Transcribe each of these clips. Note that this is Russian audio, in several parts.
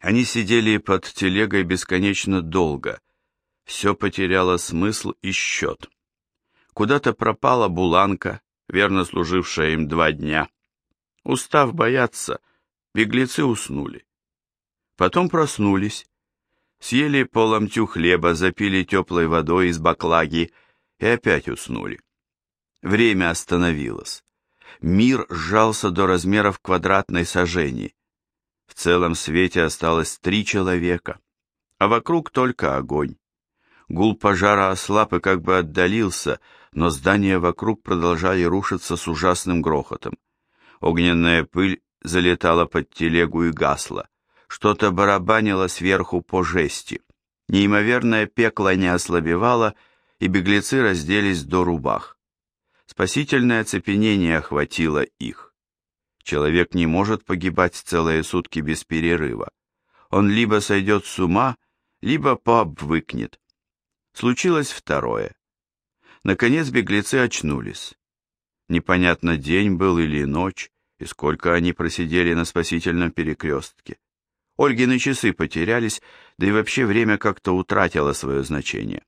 Они сидели под телегой бесконечно долго. Все потеряло смысл и счет. Куда-то пропала буланка, верно служившая им два дня. Устав бояться, беглецы уснули. Потом проснулись, съели по ломтю хлеба, запили теплой водой из баклаги и опять уснули. Время остановилось. Мир сжался до размеров квадратной сажени. В целом свете осталось три человека, а вокруг только огонь. Гул пожара ослаб и как бы отдалился, но здания вокруг продолжали рушиться с ужасным грохотом. Огненная пыль залетала под телегу и гасла. Что-то барабанило сверху по жести. Неимоверное пекло не ослабевало, и беглецы разделись до рубах. Спасительное оцепенение охватило их. Человек не может погибать целые сутки без перерыва. Он либо сойдет с ума, либо пообвыкнет. Случилось второе. Наконец беглецы очнулись. Непонятно, день был или ночь, и сколько они просидели на спасительном перекрестке. Ольгины часы потерялись, да и вообще время как-то утратило свое значение.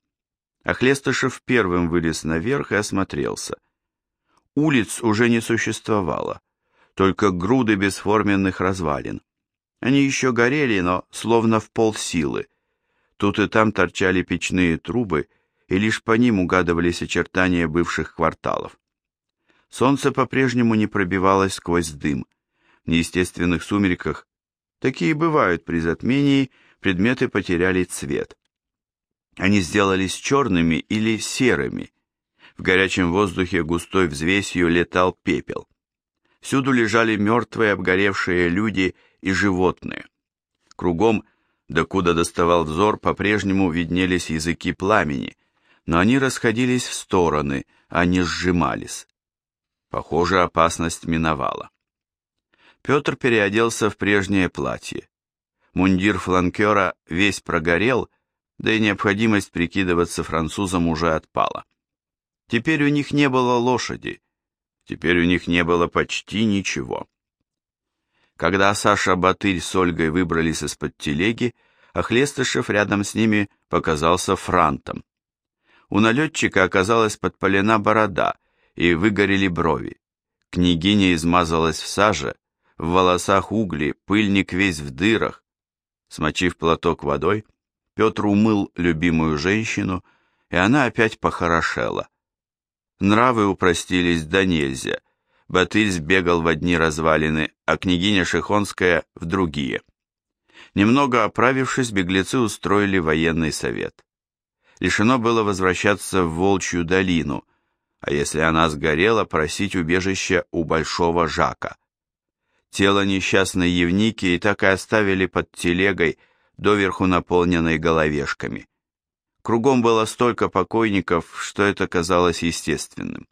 Ахлестышев первым вылез наверх и осмотрелся. Улиц уже не существовало, только груды бесформенных развалин. Они еще горели, но словно в полсилы. Тут и там торчали печные трубы, и лишь по ним угадывались очертания бывших кварталов. Солнце по-прежнему не пробивалось сквозь дым. В неестественных сумерках, такие бывают при затмении, предметы потеряли цвет. Они сделались черными или серыми, в горячем воздухе густой взвесью летал пепел. Всюду лежали мертвые обгоревшие люди и животные. Кругом, докуда доставал взор, по-прежнему виднелись языки пламени, но они расходились в стороны, а не сжимались. Похоже, опасность миновала. Петр переоделся в прежнее платье. Мундир фланкера весь прогорел, да и необходимость прикидываться французом уже отпала. Теперь у них не было лошади, теперь у них не было почти ничего. Когда Саша Батырь с Ольгой выбрались из-под телеги, Охлестышев рядом с ними показался франтом. У налетчика оказалась подпалена борода, и выгорели брови. Княгиня измазалась в саже, в волосах угли, пыльник весь в дырах. Смочив платок водой, Петр умыл любимую женщину, и она опять похорошела. Нравы упростились до нельзя. Батырь сбегал в одни развалины, а княгиня Шихонская в другие. Немного оправившись, беглецы устроили военный совет. Решено было возвращаться в Волчью долину, а если она сгорела, просить убежища у Большого Жака. Тело несчастной Евники и так и оставили под телегой, доверху наполненной головешками. Кругом было столько покойников, что это казалось естественным.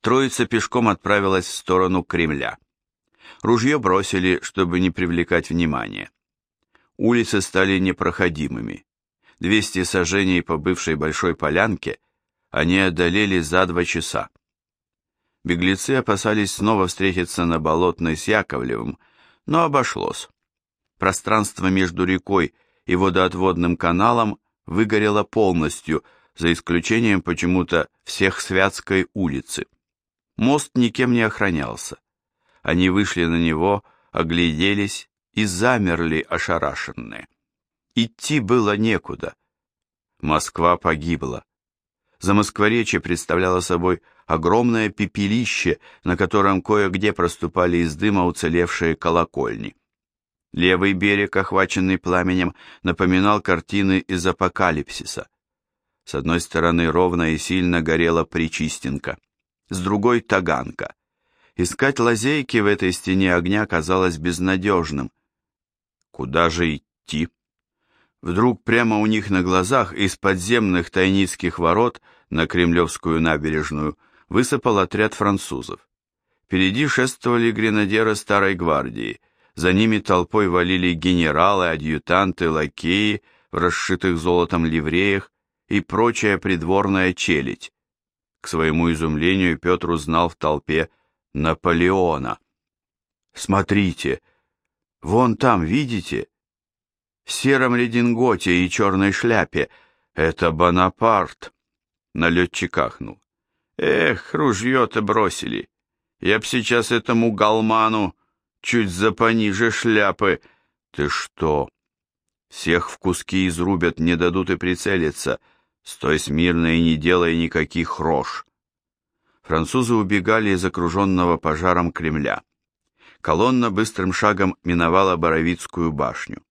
Троица пешком отправилась в сторону Кремля. Ружье бросили, чтобы не привлекать внимания. Улицы стали непроходимыми. Двести сажений по бывшей большой полянке они одолели за два часа. Беглецы опасались снова встретиться на Болотной с Яковлевым, но обошлось. Пространство между рекой и водоотводным каналом выгорела полностью, за исключением почему-то всех Святской улицы. Мост никем не охранялся. Они вышли на него, огляделись и замерли ошарашенные. Идти было некуда. Москва погибла. Замоскворечье представляло собой огромное пепелище, на котором кое-где проступали из дыма уцелевшие колокольни. Левый берег, охваченный пламенем, напоминал картины из апокалипсиса. С одной стороны ровно и сильно горела Причистенка, с другой — Таганка. Искать лазейки в этой стене огня казалось безнадежным. Куда же идти? Вдруг прямо у них на глазах из подземных тайницких ворот на Кремлевскую набережную высыпал отряд французов. Впереди шествовали гренадеры Старой Гвардии — за ними толпой валили генералы, адъютанты, лакеи в расшитых золотом ливреях и прочая придворная челядь. К своему изумлению Петр узнал в толпе Наполеона. «Смотрите, Вон там, видите? В сером рединготе и черной шляпе. Это Бонапарт. Налетчик ахнул. Эх, ружье-то бросили. Я б сейчас этому галману чуть за пониже шляпы. Ты что? Всех в куски изрубят, не дадут и прицелиться. Стой смирно и не делай никаких рож. Французы убегали из окруженного пожаром Кремля. Колонна быстрым шагом миновала Боровицкую башню.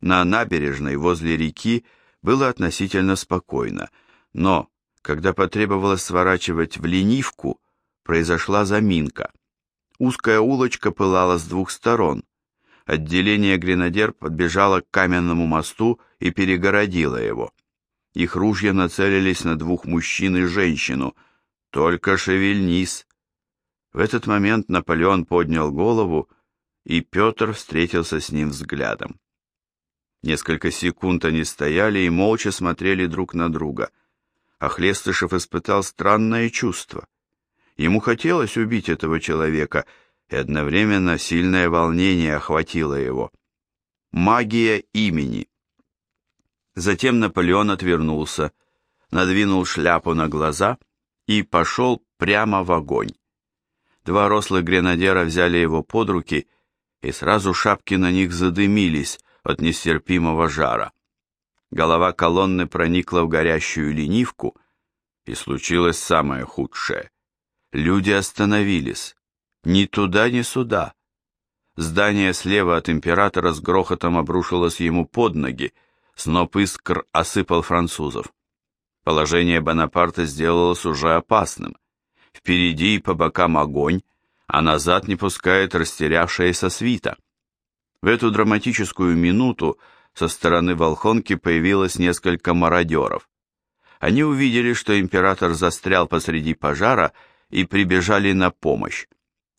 На набережной возле реки было относительно спокойно, но, когда потребовалось сворачивать в ленивку, произошла заминка. Узкая улочка пылала с двух сторон. Отделение гренадер подбежало к каменному мосту и перегородило его. Их ружья нацелились на двух мужчин и женщину – только шевельнись. В этот момент Наполеон поднял голову, и Петр встретился с ним взглядом. Несколько секунд они стояли и молча смотрели друг на друга. А Хлестышев испытал странное чувство. Ему хотелось убить этого человека, и одновременно сильное волнение охватило его. Магия имени. Затем Наполеон отвернулся, надвинул шляпу на глаза — и пошел прямо в огонь. Два рослых гренадера взяли его под руки, и сразу шапки на них задымились от нестерпимого жара. Голова колонны проникла в горящую ленивку, и случилось самое худшее. Люди остановились. Ни туда, ни сюда. Здание слева от императора с грохотом обрушилось ему под ноги, сноп искр осыпал французов. Положение Бонапарта сделалось уже опасным. Впереди и по бокам огонь, а назад не пускает растерявшаяся свита. В эту драматическую минуту со стороны Волхонки появилось несколько мародеров. Они увидели, что император застрял посреди пожара и прибежали на помощь.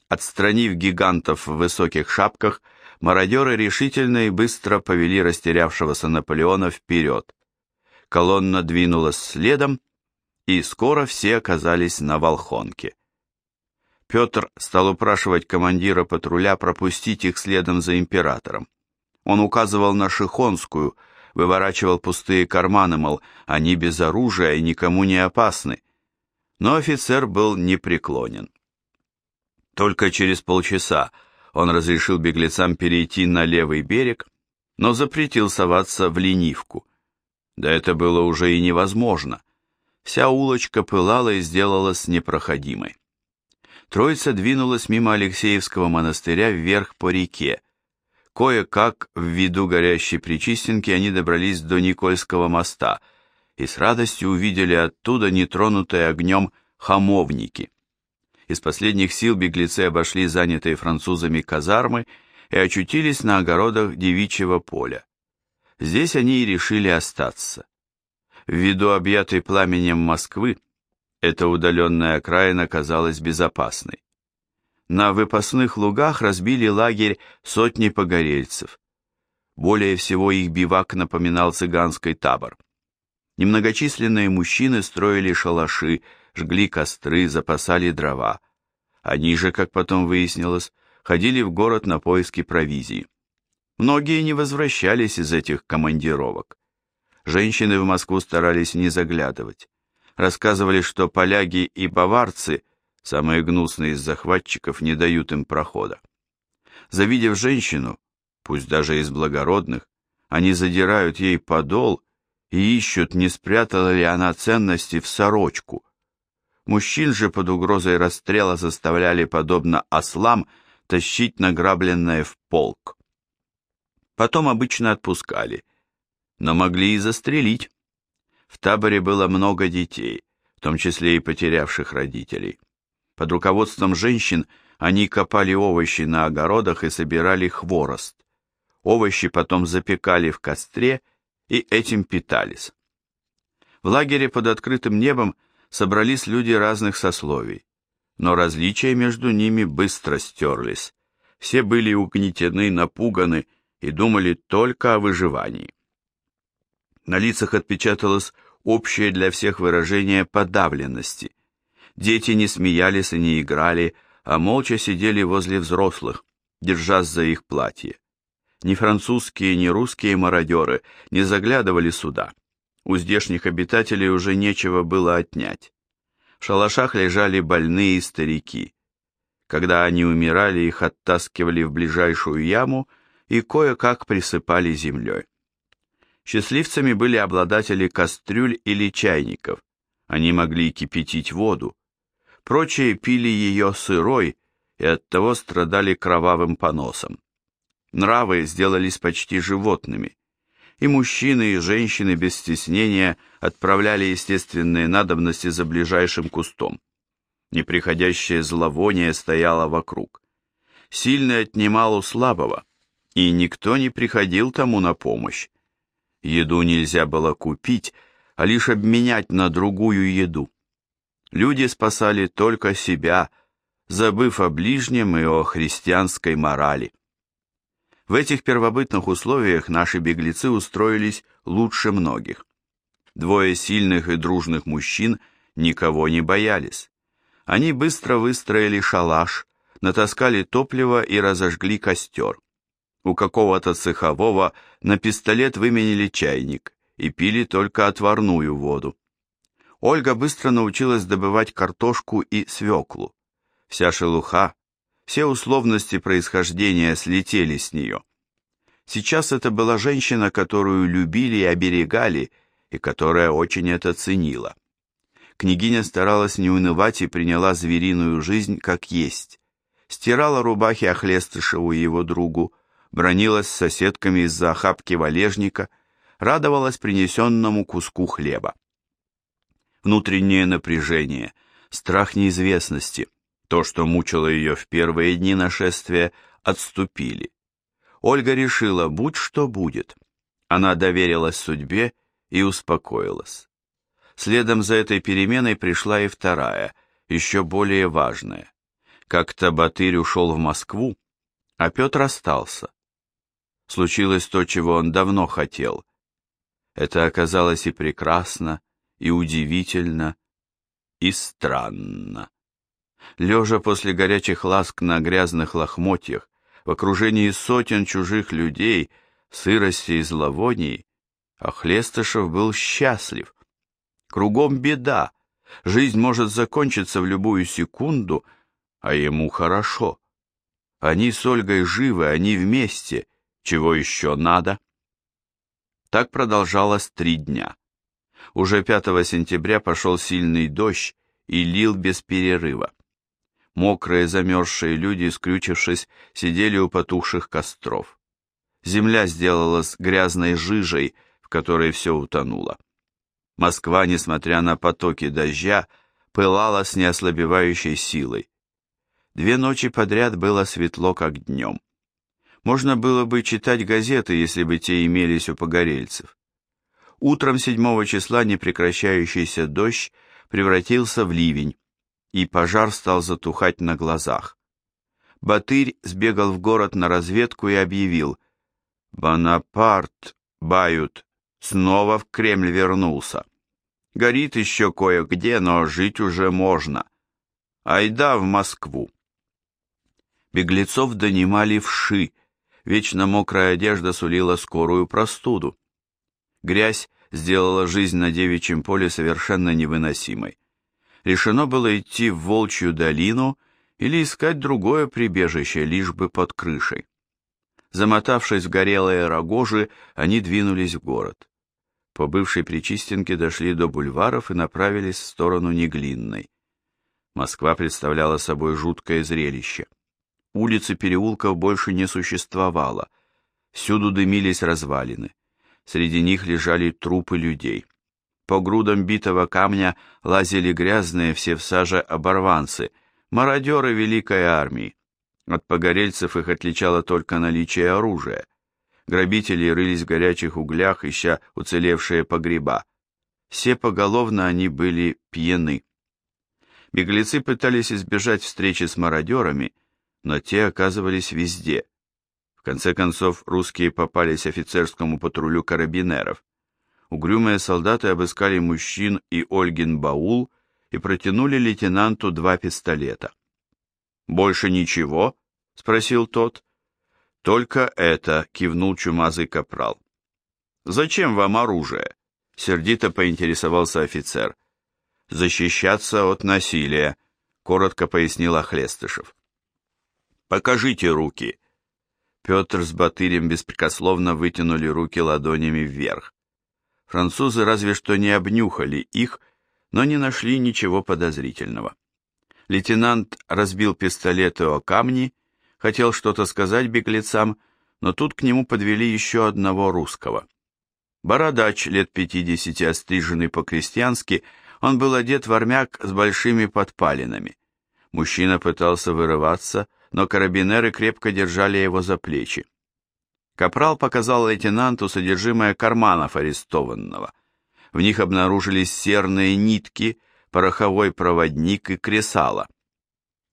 Отстранив гигантов в высоких шапках, мародеры решительно и быстро повели растерявшегося Наполеона вперед. Колонна двинулась следом, и скоро все оказались на Волхонке. Петр стал упрашивать командира патруля пропустить их следом за императором. Он указывал на Шихонскую, выворачивал пустые карманы, мол, они без оружия и никому не опасны. Но офицер был непреклонен. Только через полчаса он разрешил беглецам перейти на левый берег, но запретил соваться в ленивку. Да это было уже и невозможно. Вся улочка пылала и сделалась непроходимой. Троица двинулась мимо Алексеевского монастыря вверх по реке. Кое-как, в виду горящей причистенки, они добрались до Никольского моста и с радостью увидели оттуда нетронутые огнем хамовники. Из последних сил беглецы обошли занятые французами казармы и очутились на огородах девичьего поля. Здесь они и решили остаться. Ввиду объятой пламенем Москвы, эта удаленная окраина казалась безопасной. На выпасных лугах разбили лагерь сотни погорельцев. Более всего их бивак напоминал цыганский табор. Немногочисленные мужчины строили шалаши, жгли костры, запасали дрова. Они же, как потом выяснилось, ходили в город на поиски провизии. Многие не возвращались из этих командировок. Женщины в Москву старались не заглядывать. Рассказывали, что поляги и баварцы, самые гнусные из захватчиков, не дают им прохода. Завидев женщину, пусть даже из благородных, они задирают ей подол и ищут, не спрятала ли она ценности в сорочку. Мужчин же под угрозой расстрела заставляли, подобно ослам, тащить награбленное в полк потом обычно отпускали, но могли и застрелить. В таборе было много детей, в том числе и потерявших родителей. Под руководством женщин они копали овощи на огородах и собирали хворост. Овощи потом запекали в костре и этим питались. В лагере под открытым небом собрались люди разных сословий, но различия между ними быстро стерлись. Все были угнетены, напуганы и думали только о выживании. На лицах отпечаталось общее для всех выражение подавленности. Дети не смеялись и не играли, а молча сидели возле взрослых, держась за их платье. Ни французские, ни русские мародеры не заглядывали сюда. У здешних обитателей уже нечего было отнять. В шалашах лежали больные старики. Когда они умирали, их оттаскивали в ближайшую яму и кое-как присыпали землей. Счастливцами были обладатели кастрюль или чайников. Они могли кипятить воду. Прочие пили ее сырой и оттого страдали кровавым поносом. Нравы сделались почти животными и мужчины, и женщины без стеснения отправляли естественные надобности за ближайшим кустом. Неприходящее зловоние стояло вокруг. Сильный отнимал у слабого, и никто не приходил тому на помощь. Еду нельзя было купить, а лишь обменять на другую еду. Люди спасали только себя, забыв о ближнем и о христианской морали. В этих первобытных условиях наши беглецы устроились лучше многих. Двое сильных и дружных мужчин никого не боялись. Они быстро выстроили шалаш, натаскали топливо и разожгли костер. У какого-то цехового на пистолет выменили чайник и пили только отварную воду. Ольга быстро научилась добывать картошку и свеклу. Вся шелуха, все условности происхождения слетели с нее. Сейчас это была женщина, которую любили и оберегали, и которая очень это ценила. Княгиня старалась не унывать и приняла звериную жизнь как есть. Стирала рубахи Охлестышеву и его другу, бронилась с соседками из-за охапки валежника, радовалась принесенному куску хлеба. Внутреннее напряжение, страх неизвестности, то, что мучило ее в первые дни нашествия, отступили. Ольга решила, будь что будет. Она доверилась судьбе и успокоилась. Следом за этой переменой пришла и вторая, еще более важная. Как-то Батырь ушел в Москву, а Петр остался. Случилось то, чего он давно хотел. Это оказалось и прекрасно, и удивительно, и странно лежа после горячих ласк на грязных лохмотьях, в окружении сотен чужих людей, сырости и зловоний, Охлестышев был счастлив. Кругом беда, жизнь может закончиться в любую секунду, а ему хорошо. Они с Ольгой живы, они вместе, чего еще надо? Так продолжалось три дня. Уже 5 сентября пошел сильный дождь и лил без перерыва. Мокрые замерзшие люди, скрючившись, сидели у потухших костров. Земля сделалась грязной жижей, в которой все утонуло. Москва, несмотря на потоки дождя, пылала с неослабевающей силой. Две ночи подряд было светло, как днем. Можно было бы читать газеты, если бы те имелись у погорельцев. Утром 7 числа непрекращающийся дождь превратился в ливень, и пожар стал затухать на глазах. Батырь сбегал в город на разведку и объявил «Бонапарт, Бают, снова в Кремль вернулся. Горит еще кое-где, но жить уже можно. Айда в Москву». Беглецов донимали вши, вечно мокрая одежда сулила скорую простуду. Грязь сделала жизнь на девичьем поле совершенно невыносимой решено было идти в Волчью долину или искать другое прибежище, лишь бы под крышей. Замотавшись в горелые рогожи, они двинулись в город. По бывшей Причистенке дошли до бульваров и направились в сторону Неглинной. Москва представляла собой жуткое зрелище. Улицы переулков больше не существовало. Всюду дымились развалины. Среди них лежали трупы людей. По грудам битого камня лазили грязные все в саже оборванцы, мародеры Великой Армии. От погорельцев их отличало только наличие оружия. Грабители рылись в горячих углях, ища уцелевшие погреба. Все поголовно они были пьяны. Беглецы пытались избежать встречи с мародерами, но те оказывались везде. В конце концов, русские попались офицерскому патрулю карабинеров угрюмые солдаты обыскали мужчин и Ольгин баул и протянули лейтенанту два пистолета. «Больше ничего?» — спросил тот. «Только это», — кивнул чумазый капрал. «Зачем вам оружие?» — сердито поинтересовался офицер. «Защищаться от насилия», — коротко пояснил Охлестышев. «Покажите руки». Петр с Батырем беспрекословно вытянули руки ладонями вверх. Французы разве что не обнюхали их, но не нашли ничего подозрительного. Лейтенант разбил пистолеты о камни, хотел что-то сказать беглецам, но тут к нему подвели еще одного русского. Бородач, лет пятидесяти, остриженный по-крестьянски, он был одет в армяк с большими подпалинами. Мужчина пытался вырываться, но карабинеры крепко держали его за плечи. Капрал показал лейтенанту содержимое карманов арестованного. В них обнаружились серные нитки, пороховой проводник и кресало.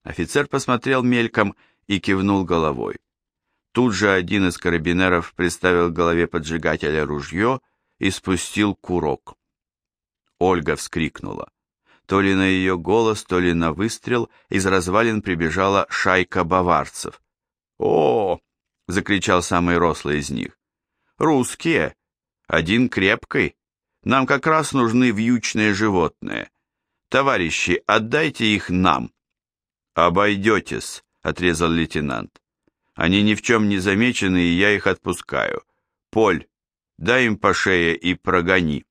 Офицер посмотрел мельком и кивнул головой. Тут же один из карабинеров приставил к голове поджигателя ружье и спустил курок. Ольга вскрикнула. То ли на ее голос, то ли на выстрел из развалин прибежала шайка баварцев. «О!» — закричал самый рослый из них. «Русские! Один крепкий! Нам как раз нужны вьючные животные. Товарищи, отдайте их нам!» «Обойдетесь!» — отрезал лейтенант. «Они ни в чем не замечены, и я их отпускаю. Поль, дай им по шее и прогони».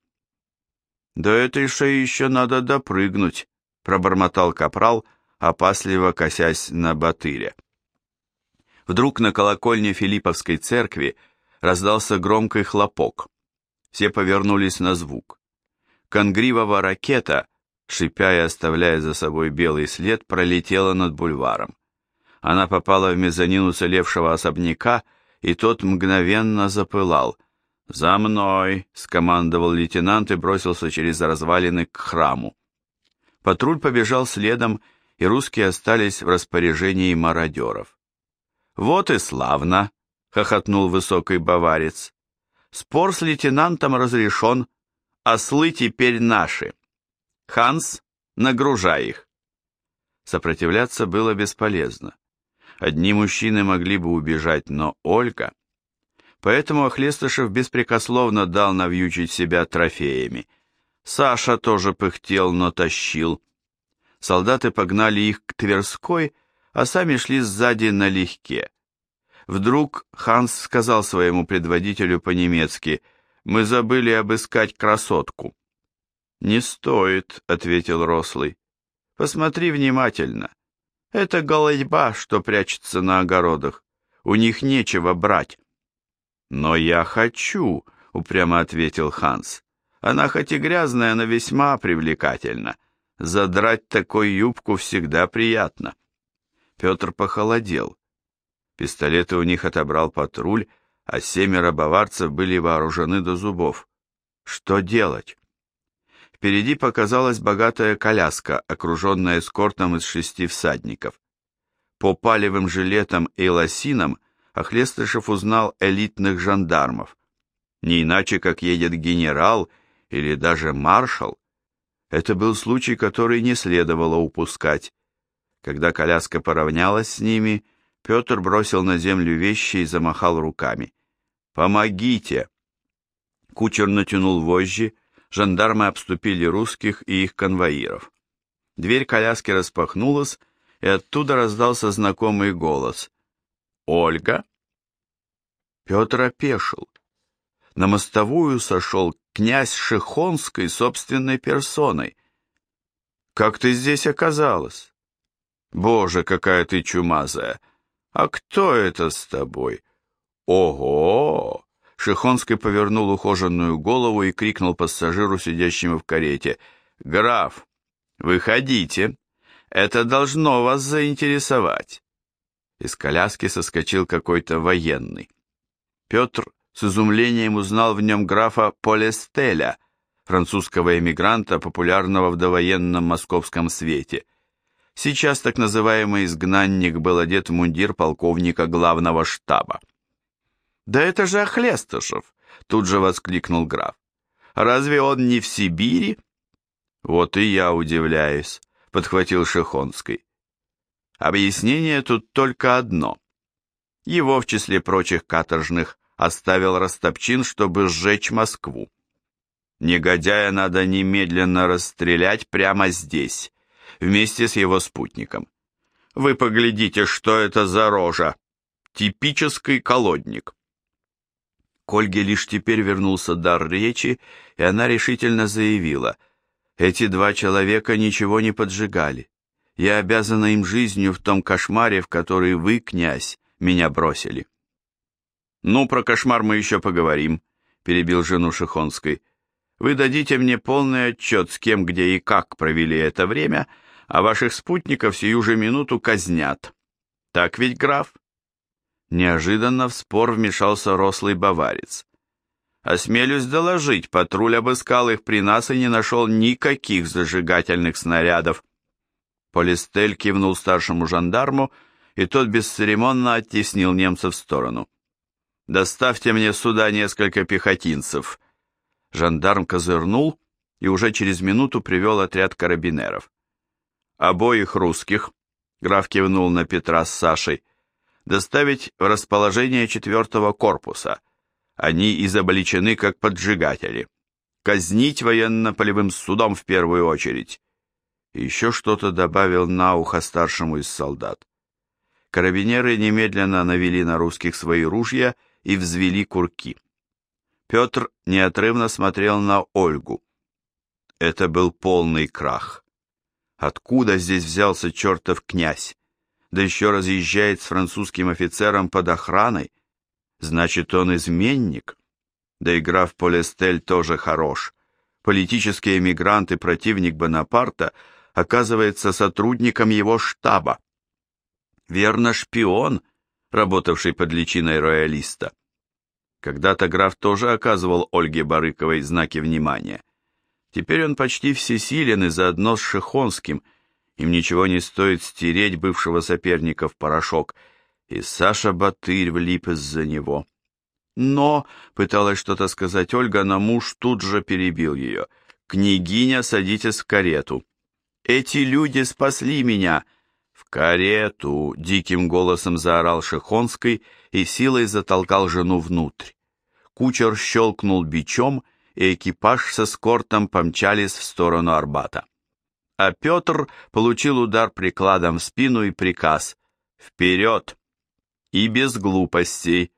«До этой шеи еще надо допрыгнуть», — пробормотал капрал, опасливо косясь на Батыря. Вдруг на колокольне Филипповской церкви раздался громкий хлопок. Все повернулись на звук. Конгривого ракета, шипя и оставляя за собой белый след, пролетела над бульваром. Она попала в мезонин уцелевшего особняка, и тот мгновенно запылал — «За мной!» — скомандовал лейтенант и бросился через развалины к храму. Патруль побежал следом, и русские остались в распоряжении мародеров. «Вот и славно!» — хохотнул высокий баварец. «Спор с лейтенантом разрешен, ослы теперь наши. Ханс, нагружай их!» Сопротивляться было бесполезно. Одни мужчины могли бы убежать, но Ольга... Поэтому Охлестышев беспрекословно дал навьючить себя трофеями. Саша тоже пыхтел, но тащил. Солдаты погнали их к Тверской, а сами шли сзади налегке. Вдруг Ханс сказал своему предводителю по-немецки, «Мы забыли обыскать красотку». «Не стоит», — ответил Рослый. «Посмотри внимательно. Это голодьба, что прячется на огородах. У них нечего брать». «Но я хочу», — упрямо ответил Ханс. «Она хоть и грязная, но весьма привлекательна. Задрать такой юбку всегда приятно». Петр похолодел. Пистолеты у них отобрал патруль, а семеро баварцев были вооружены до зубов. Что делать? Впереди показалась богатая коляска, окруженная эскортом из шести всадников. По палевым жилетам и лосинам Охлестышев узнал элитных жандармов. Не иначе, как едет генерал или даже маршал. Это был случай, который не следовало упускать. Когда коляска поравнялась с ними, Петр бросил на землю вещи и замахал руками. «Помогите!» Кучер натянул вожжи, жандармы обступили русских и их конвоиров. Дверь коляски распахнулась, и оттуда раздался знакомый голос. Ольга? Петр опешил. На мостовую сошел князь Шихонской собственной персоной. Как ты здесь оказалась? Боже, какая ты чумазая! А кто это с тобой? Ого! Шихонский повернул ухоженную голову и крикнул пассажиру, сидящему в карете. «Граф, выходите! Это должно вас заинтересовать!» Из коляски соскочил какой-то военный. Петр с изумлением узнал в нем графа Полестеля, французского эмигранта, популярного в довоенном московском свете. Сейчас так называемый изгнанник был одет в мундир полковника главного штаба. «Да это же Охлестышев!» — тут же воскликнул граф. «Разве он не в Сибири?» «Вот и я удивляюсь», — подхватил Шехонский. Объяснение тут только одно. Его, в числе прочих каторжных, оставил Растопчин, чтобы сжечь Москву. Негодяя надо немедленно расстрелять прямо здесь, вместе с его спутником. Вы поглядите, что это за рожа. Типический колодник. К Ольге лишь теперь вернулся дар речи, и она решительно заявила, «Эти два человека ничего не поджигали. Я обязана им жизнью в том кошмаре, в который вы, князь, меня бросили». «Ну, про кошмар мы еще поговорим», — перебил жену Шихонской. «Вы дадите мне полный отчет, с кем, где и как провели это время, а ваших спутников сию же минуту казнят. Так ведь, граф?» Неожиданно в спор вмешался рослый баварец. «Осмелюсь доложить, патруль обыскал их при нас и не нашел никаких зажигательных снарядов». Полистель кивнул старшему жандарму, и тот бесцеремонно оттеснил немца в сторону. «Доставьте мне сюда несколько пехотинцев». Жандарм козырнул и уже через минуту привел отряд карабинеров. «Обоих русских», — граф кивнул на Петра с Сашей, — доставить в расположение четвертого корпуса. Они изобличены как поджигатели. Казнить военно-полевым судом в первую очередь. И еще что-то добавил на ухо старшему из солдат. Карабинеры немедленно навели на русских свои ружья и взвели курки. Петр неотрывно смотрел на Ольгу. Это был полный крах. Откуда здесь взялся чертов князь? да еще разъезжает с французским офицером под охраной. Значит, он изменник. Да и граф Полестель тоже хорош. Политический эмигрант и противник Бонапарта оказывается сотрудником его штаба. Верно, шпион, работавший под личиной роялиста. Когда-то граф тоже оказывал Ольге Барыковой знаки внимания. Теперь он почти всесилен и заодно с Шихонским – им ничего не стоит стереть бывшего соперника в порошок, и Саша Батырь влип из-за него. Но, пыталась что-то сказать Ольга, но муж тут же перебил ее. «Княгиня, садитесь в карету». «Эти люди спасли меня!» «В карету!» — диким голосом заорал Шехонский и силой затолкал жену внутрь. Кучер щелкнул бичом, и экипаж со скортом помчались в сторону Арбата а Петр получил удар прикладом в спину и приказ «Вперед!» И без глупостей,